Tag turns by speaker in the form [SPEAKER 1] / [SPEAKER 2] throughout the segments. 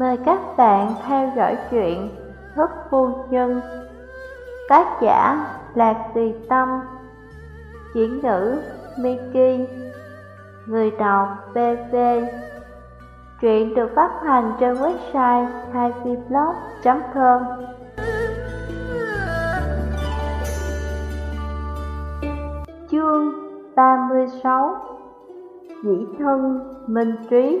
[SPEAKER 1] Mời các bạn theo dõi chuyện Thức Phu Nhân. Tác giả Lạc Tùy Tâm. Chuyển ngữ Miki. Người đọc BV Truyện được phát hành trên website haiviblog.com Chương 36 Dĩ thân Minh Trí.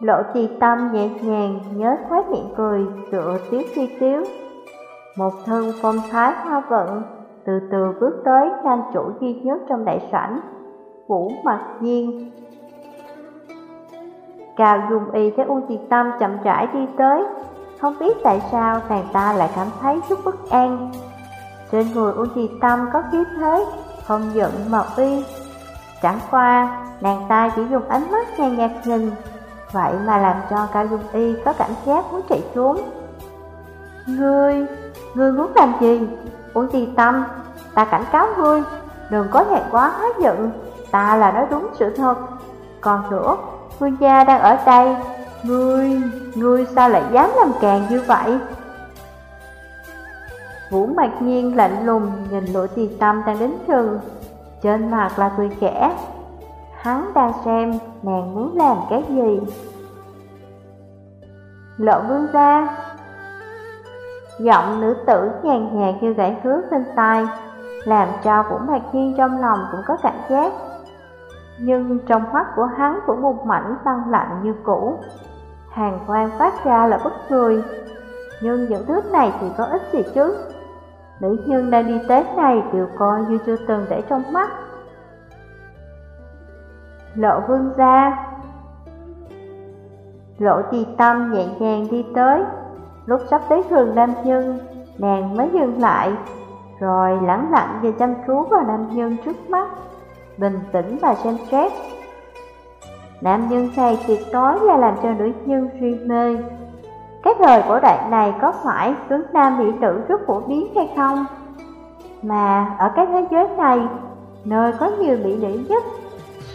[SPEAKER 1] Lộ trì tâm nhẹ nhàng, nhớ khoát miệng cười, tựa tiếu phi tiếu. Một thân phong thái hoa vận, từ từ bước tới nam chủ duy nhất trong đại sảnh, Vũ mặt nhiên. Cao dùng y thấy Uông Trì Tâm chậm rãi đi tới, Không biết tại sao nàng ta lại cảm thấy chút bất an. Trên người Uông Trì Tâm có khí thế Không giận mà uy, Chẳng qua nàng ta chỉ dùng ánh mắt nhàn nhạt nhìn Vậy mà làm cho Cao Dung Y có cảm giác muốn chạy trốn. Ngươi, ngươi muốn làm gì? Uống gì tâm, ta cảnh cáo ngươi Đừng có hẹn quá hóa giận. Ta là nói đúng sự thật. Còn nữa, vương gia đang ở đây. Ngươi, ngươi sao lại dám làm càng như vậy? Vũ mạc nhiên lạnh lùng nhìn lộ tì tâm đang đến trường Trên mặt là cười khẽ. Hắn đang xem nàng muốn làm cái gì. Lộ vương ra. Giọng nữ tử nhàn nhạt như gãy hứa bên tai, Làm cho Vũ Mạc Nhiên trong lòng cũng có cảm giác. Nhưng trong mắt của hắn cũng một mảnh băng lạnh như cũ. Hàng quan phát ra là bất cười. Nhưng những thứ này thì có ích gì chứ? Nữ nhân đang đi Tết này đều coi như chưa từng để trong mắt. Lộ vương gia. Lộ trì tâm nhẹ nhàng đi tới. Lúc sắp tới thường nam nhân, Nàng mới dừng lại, Rồi lắng lặng và chăm chú vào nam nhân trước mắt, Bình tĩnh và xem xét. Nam nhân này tuyệt đối là làm cho nữ nhân suy mê. Cái thời cổ đại này có phải tướng nam mỹ nữ rất phổ biến hay không? Mà ở cái thế giới này, Nơi có nhiều mỹ nữ nhất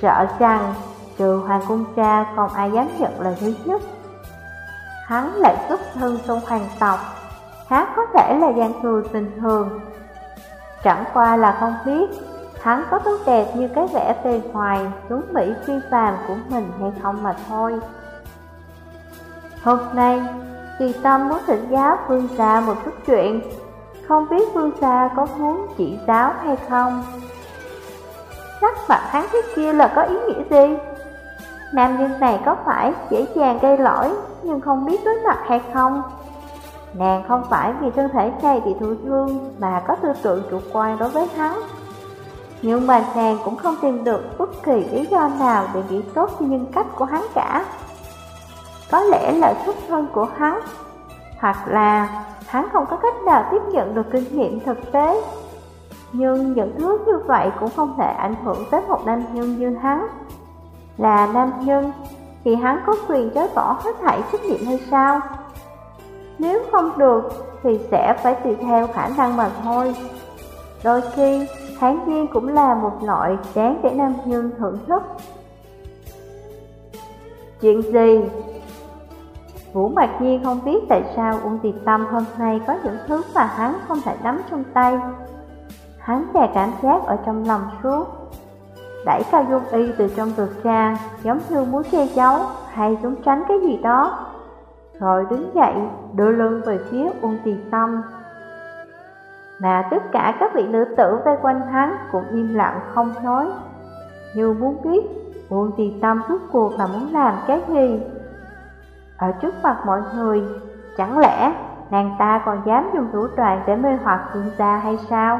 [SPEAKER 1] Sợ rằng trừ hoàng cung cha không ai dám nhận lời thứ nhất Hắn lại xuất thân trong hoàng tộc Hắn có thể là gian thừa bình thường. Chẳng qua là không biết, Hắn có tốt đẹp như cái vẻ bề ngoài, Tuấn Mỹ phi phàm của mình hay không mà thôi. Hôm nay Kỳ Tâm muốn thỉnh giáo Phương Gia một chút chuyện. Không biết Phương Gia có muốn chỉ giáo hay không? Sắc mặt hắn thế kia là có ý nghĩa gì? Nam nhân này có phải dễ dàng gây lỗi nhưng không biết đối mặt hay không? Nàng không phải vì thân thể này bị thụ thương mà có tư tưởng chủ quan đối với hắn. Nhưng mà nàng cũng không tìm được bất kỳ lý do nào để nghĩ tốt cho nhân cách của hắn cả. Có lẽ là xuất thân của hắn, hoặc là hắn không có cách nào tiếp nhận được kinh nghiệm thực tế. Nhưng những thứ như vậy cũng không thể ảnh hưởng tới một nam nhân như hắn. Là nam nhân thì hắn có quyền chối bỏ hết thảy trách nhiệm hay sao? Nếu không được thì sẽ phải tùy theo khả năng mà thôi. Đôi khi, tháng nhiên cũng là một loại đáng để nam nhân thưởng thức. Chuyện gì? Vũ Mạc Nhiên không biết tại sao Uông Tiệp Tâm hôm nay có những thứ mà hắn không thể nắm trong tay. Hắn đè cảm giác ở trong lòng suốt. Đẩy Cao Dung Y từ trong tược ra, giống như muốn che giấu hay trốn tránh cái gì đó. Rồi đứng dậy, đưa lưng về phía Uông Tì Tâm. Mà tất cả các vị nữ tử vây quanh hắn cũng im lặng không nói. Như muốn biết Uông Tì Tâm rốt cuộc là muốn làm cái gì. Ở trước mặt mọi người, chẳng lẽ nàng ta còn dám dùng thủ đoạn để mê hoặc vương gia hay sao?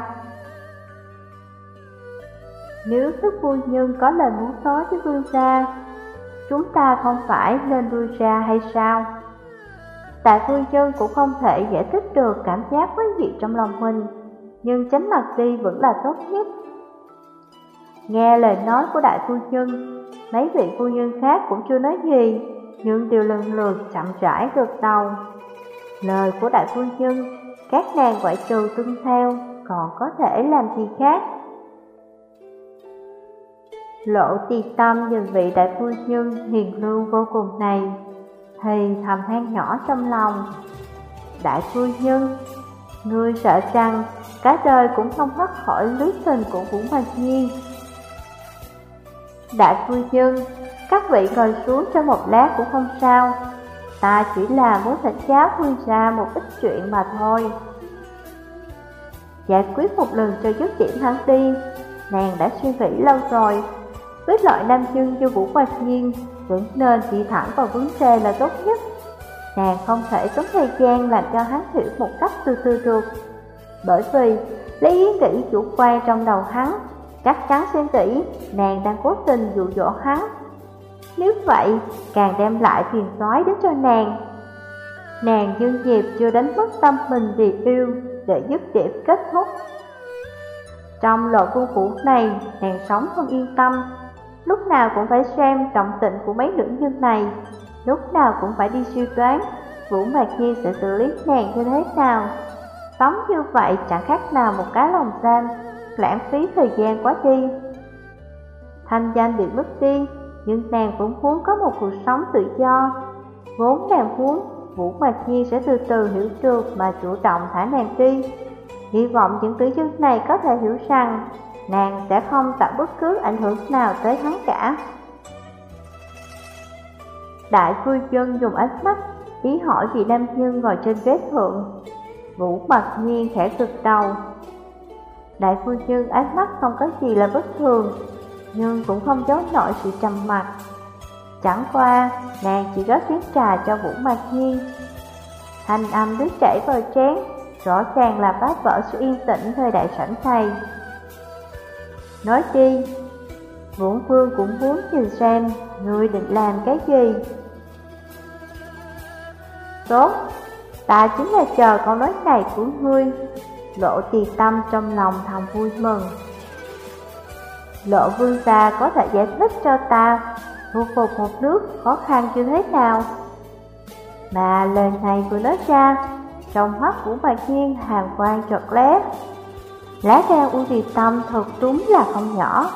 [SPEAKER 1] Nếu thức phu nhân có lời muốn nói với vương gia, chúng ta không phải nên lui ra hay sao? Tại phu nhân cũng không thể giải thích được cảm giác quý vị trong lòng mình, nhưng tránh mặt đi vẫn là tốt nhất. Nghe lời nói của đại phu nhân, mấy vị phu nhân khác cũng chưa nói gì, nhưng đều lần lượt chậm rãi gật đầu. Lời của đại phu nhân, các nàng ngoại trừ tuân theo, còn có thể làm gì khác? Lộ ti tâm nhìn vị đại phu nhân hiền lương vô cùng này, Thì thầm than nhỏ trong lòng. Đại phu nhân, Ngươi sợ rằng cả đời cũng không thoát khỏi lưới tình của Vũ Mạc Nhiên Đại phu nhân, Các vị ngồi xuống cho một lát cũng không sao. Ta chỉ là muốn thỉnh giáo khuyên ra một ít chuyện mà thôi. Giải quyết một lần cho dứt điểm hắn đi, Nàng đã suy nghĩ lâu rồi với loại nam chân cho Vũ Bạch Nhiên Vẫn nên chỉ thẳng vào vấn đề là tốt nhất. Nàng không thể tốn thời gian làm cho hắn hiểu một cách từ từ được. Bởi vì, lấy ý nghĩ chủ quan trong đầu hắn, Chắc chắn xem kỹ nàng đang cố tình dụ dỗ hắn. Nếu vậy, càng đem lại phiền toái đến cho nàng. Nàng dương diệp chưa đánh mất tâm mình vì yêu để giúp điểm kết thúc. Trong lộ quân phủ này, nàng sống không yên tâm. Lúc nào cũng phải xem trọng tịnh của mấy nữ nhân này. Lúc nào cũng phải đi suy đoán, Vũ Mạc Nhi sẽ xử lý nàng như thế nào. Sống như vậy, chẳng khác nào một cái lòng giam, Lãng phí thời gian quá đi. Thanh danh bị mất đi, Nhưng nàng cũng muốn có một cuộc sống tự do. Vốn nàng muốn, Vũ Mạc Nhi sẽ từ từ hiểu được mà chủ động thả nàng đi. Hy vọng những tử dân này có thể hiểu rằng nàng sẽ không tạo bất cứ ảnh hưởng nào tới hắn cả. Đại phu dân dùng ánh mắt ý hỏi vị nam nhân ngồi trên ghế thượng. Vũ mặt nhiên khẽ cực đầu. Đại phu nhân ánh mắt không có gì là bất thường, nhưng cũng không giấu nổi sự trầm mặc. Chẳng qua, nàng chỉ rót chén trà cho Vũ Mạc Nhiên. Thanh âm đứt chảy vào chén, rõ ràng là bác vỡ sự yên tĩnh thời đại sảnh thầy. Nói chi? Vũ Vương cũng muốn nhìn xem Ngươi định làm cái gì. Tốt, Ta chính là chờ câu nói này của ngươi. Lộ tì tâm trong lòng thầm vui mừng. Lộ vương gia có thể giải thích cho ta, Thu phục một nước khó khăn như thế nào? Mà lời này vừa nói ra, Trong mắt của bà Nhiên hàng quan trật lét Lá gan U Tì Tâm thật đúng là không nhỏ.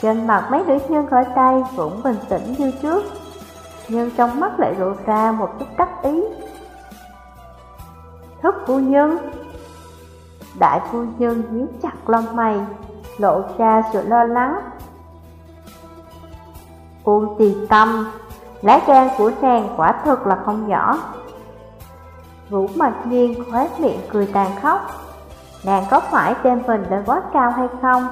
[SPEAKER 1] Trên mặt mấy nữ nhân khỏi tay vẫn bình tĩnh như trước, Nhưng trong mắt lại lộ ra một chút đắc ý. Thức phu nhân, Đại phu nhân nhíu chặt lông mày, Lộ ra sự lo lắng. U Tì Tâm Lá gan của nàng quả thực là không nhỏ. Vũ mặt nhiên khóe miệng cười tàn khóc. Nàng có phải đem mình lên quá cao hay không?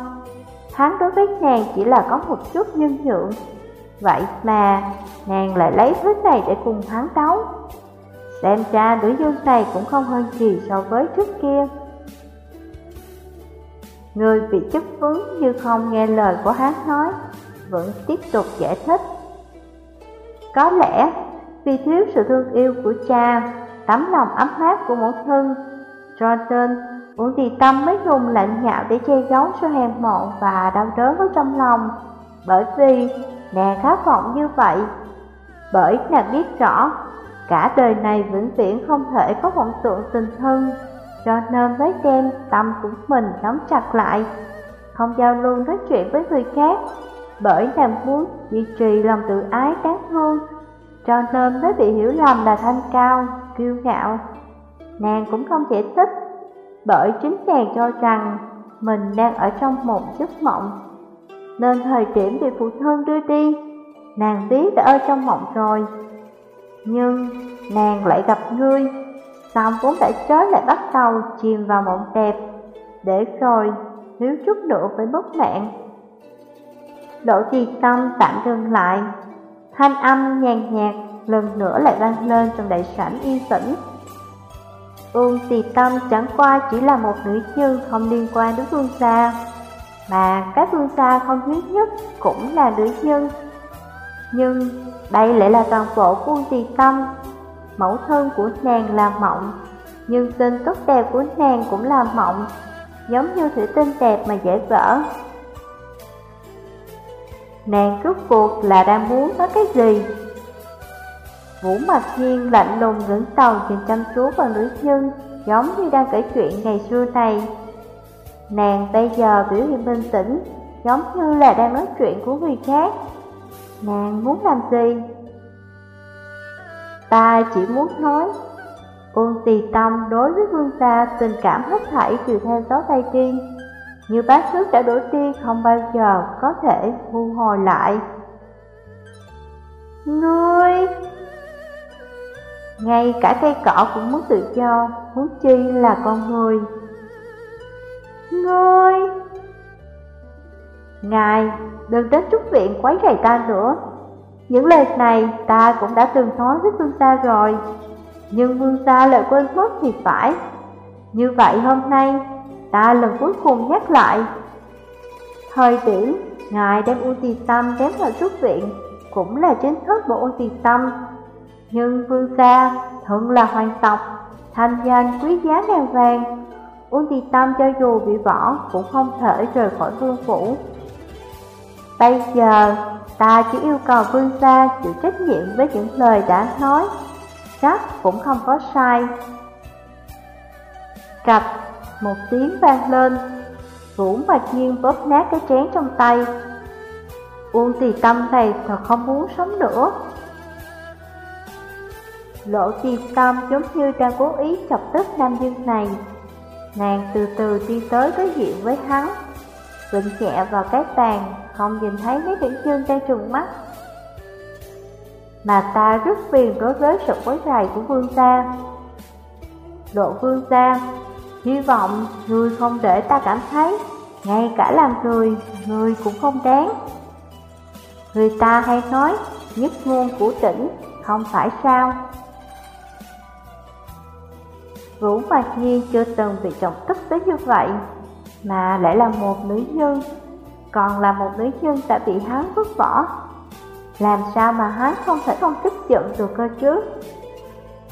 [SPEAKER 1] Hắn đối với nàng chỉ là có một chút nhân nhượng Vậy mà, nàng lại lấy thứ này để cùng hắn đấu. Xem ra nữ dương này cũng không hơn gì so với trước kia. Người bị chất vấn như không nghe lời của hắn nói, Vẫn tiếp tục giải thích. Có lẽ, vì thiếu sự thương yêu của cha, Tấm lòng ấm áp của mẫu thân, Cho nên Uổng thì tâm mới dùng lạnh nhạo để che giấu sự hèn mọn và đau đớn ở trong lòng. Bởi vì nàng khát vọng như vậy. Bởi nàng biết rõ Cả đời này vĩnh viễn không thể có vọng tượng tình thân Cho nên mới đem tâm của mình nắm chặt lại. Không giao lưu nói chuyện với người khác Bởi nàng muốn duy trì lòng tự ái đáng thương Cho nên mới bị hiểu lầm là thanh cao, kiêu ngạo. Nàng cũng không giải thích bởi chính nàng cho rằng mình đang ở trong một giấc mộng. Nên thời điểm bị phụ thân đưa đi, nàng biết đã ở trong mộng rồi. Nhưng nàng lại gặp ngươi, xong vốn đã chết lại bắt đầu chìm vào mộng đẹp, để rồi thiếu chút nữa phải mất mạng. Đỗ trì tâm tạm dừng lại, thanh âm nhàn nhạt lần nữa lại vang lên trong đại sảnh yên tĩnh. Ương tì tâm chẳng qua chỉ là một nữ nhân không liên quan đến vương gia, Mà các vương gia không thiếu nhất cũng là nữ nhân. Nhưng đây lại là toàn bộ của tì tâm. Mẫu thân của nàng là mộng, Nhưng tên tốt đẹp của nàng cũng là mộng, Giống như thủy tinh đẹp mà dễ vỡ. Nàng rốt cuộc là đang muốn có cái gì? Vũ mặt nhiên lạnh lùng ngẩng đầu nhìn chăm chú vào nữ nhân, giống như đang kể chuyện ngày xưa này. Nàng bây giờ biểu hiện bình tĩnh, giống như là đang nói chuyện của người khác. Nàng muốn làm gì? Ta chỉ muốn nói, Uông tì tâm đối với vương gia tình cảm hết thảy đều theo gió tay đi, như bát sứ đã đổi đi không bao giờ có thể thu hồi lại. Ngươi! Ngay cả cây cỏ cũng muốn tự do, muốn chi là con người. Ngươi! Ngài, đừng đến trúc viện quấy rầy ta nữa. Những lời này ta cũng đã từng nói với vương gia rồi, nhưng vương gia lại quên mất thì phải. Như vậy hôm nay, ta lần cuối cùng nhắc lại. Thời điểm, ngài đem U Tì Tâm đến vào trúc viện, cũng là chính thức bộ U Tì Tâm. Nhưng vương gia thuận là hoàng tộc, thanh danh quý giá ngàn vàng. uống Tì Tâm cho dù bị bỏ cũng không thể rời khỏi vương phủ. Bây giờ, ta chỉ yêu cầu vương gia chịu trách nhiệm với những lời đã nói, chắc cũng không có sai. Cạch, một tiếng vang lên, Vũ Mạch Nhiên bóp nát cái chén trong tay. Uông tì tâm này thật không muốn sống nữa lỗ tì tâm giống như đang cố ý chọc tức nam dương này. Nàng từ từ đi tới đối diện với hắn, vịnh nhẹ vào cái bàn không nhìn thấy mấy tiểu chương đang trừng mắt. Mà ta rất phiền đối với sự quấy rầy của vương gia. Lộ vương gia, hy vọng người không để ta cảm thấy, ngay cả làm người, người cũng không đáng. Người ta hay nói, nhất ngôn của tỉnh, không phải sao. Vũ Mạc Nhi chưa từng bị trọng tức tới như vậy, mà lại là một nữ nhân còn là một nữ nhân đã bị hắn vứt bỏ. Làm sao mà hắn không thể không tức giận được cơ chứ?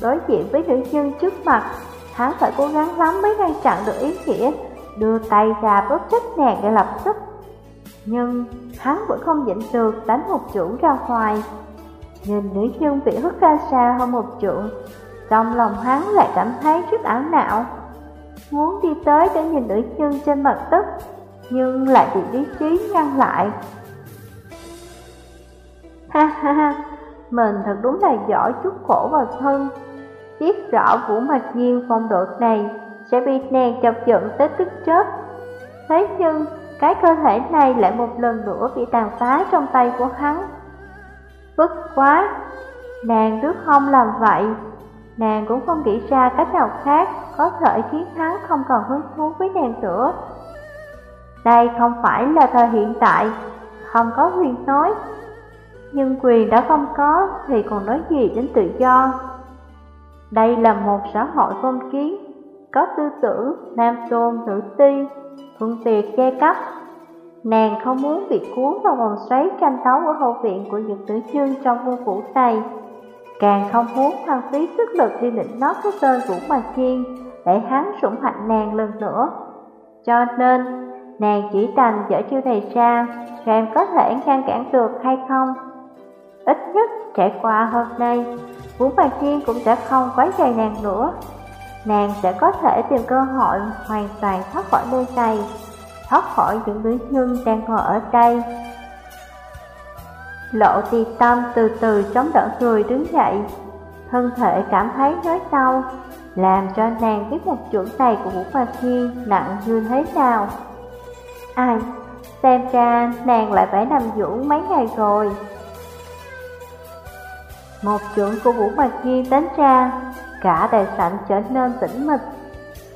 [SPEAKER 1] Đối diện với nữ nhân trước mặt, hắn phải cố gắng lắm mới ngăn chặn được ý nghĩa, đưa tay ra bóp chết nàng để lập tức. Nhưng hắn vẫn không nhịn được đánh một chủ ra ngoài. Nhìn nữ nhân bị hất ra xa hơn một trượng, trong lòng hắn lại cảm thấy rất ảo não. Muốn đi tới để nhìn nữ nhân trên mặt đất nhưng lại bị lý trí ngăn lại. Ha ha ha, mình thật đúng là giỏi chút khổ vào thân. Biết rõ Vũ Mạch Nhiên phong độ này sẽ bị nàng chọc giận tới tức chết. Thế nhưng, cái cơ thể này lại một lần nữa bị tàn phá trong tay của hắn. bất quá, nàng trước không làm vậy, nàng cũng không nghĩ ra cách nào khác có thể khiến hắn không còn hứng thú với nàng nữa. Đây không phải là thời hiện tại, không có quyền nói. Nhưng quyền đã không có thì còn nói gì đến tự do. Đây là một xã hội phong kiến, có tư tưởng nam tôn nữ ti, thuận tiệt giai cấp. Nàng không muốn bị cuốn vào vòng xoáy tranh đấu ở hậu viện của những tử chương trong vương phủ này. Càng không muốn hoang phí sức lực đi định nót cái tên Vũ Mà Kiên để hắn sủng hạnh nàng lần nữa. Cho nên, Nàng chỉ đành dở chiêu này ra, xem có thể ngăn cản được hay không. Ít nhất trải qua hôm nay, Vũ Mạc Thiên cũng sẽ không quấy rầy nàng nữa. Nàng sẽ có thể tìm cơ hội hoàn toàn thoát khỏi nơi này, thoát khỏi những nữ nhân đang ngồi ở đây. Lộ tì tâm từ từ chống đỡ người đứng dậy, thân thể cảm thấy nói đau, làm cho nàng biết một chuẩn này của Vũ Hoàng Thiên nặng như thế nào. Ai, xem ra nàng lại phải nằm dưỡng mấy ngày rồi. Một trưởng của Vũ Hoàng Nhi đánh ra, cả đại sảnh trở nên tĩnh mịch.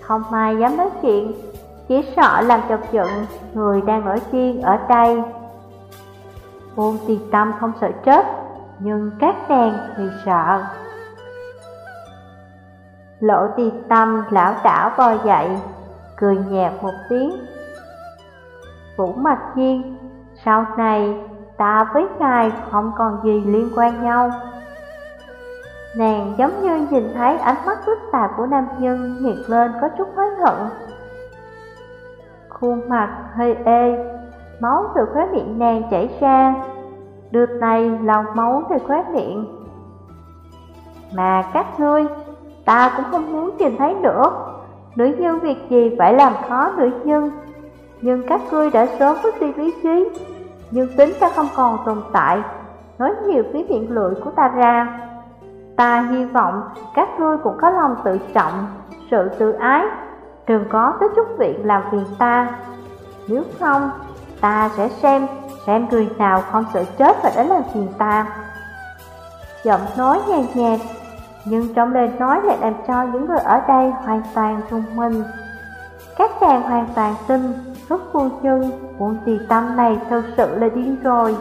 [SPEAKER 1] Không ai dám nói chuyện, chỉ sợ làm chọc giận người đang ở chiên ở đây. Môn tiền tâm không sợ chết, nhưng các nàng thì sợ. Lộ tiền tâm lão đảo bò dậy, cười nhạt một tiếng Vũ mặt Nhiên, sau này ta với ngài không còn gì liên quan nhau. Nàng giống như nhìn thấy ánh mắt phức tạp của nam nhân hiện lên có chút hối hận. Khuôn mặt hơi ê, máu từ khóe miệng nàng chảy ra, đưa tay lau máu từ khóe miệng. Mà các ngươi, ta cũng không muốn nhìn thấy nữa, nữ nhân việc gì phải làm khó nữ nhân? Nhưng các ngươi đã sớm với suy lý trí Nhưng tính đã không còn tồn tại Nói nhiều phía miệng lưỡi của ta ra. Ta hy vọng các ngươi cũng có lòng tự trọng Sự tự ái. Đừng có tới chút viện làm phiền ta. Nếu không Ta sẽ xem Xem người nào không sợ chết và đến làm phiền ta. Giọng nói nhẹ nhạt Nhưng trong lời nói lại làm cho những người ở đây hoàn toàn rung mình. Các chàng hoàn toàn tin Lúc vui chân, cuộn tì tâm này thật sự là điên rồi.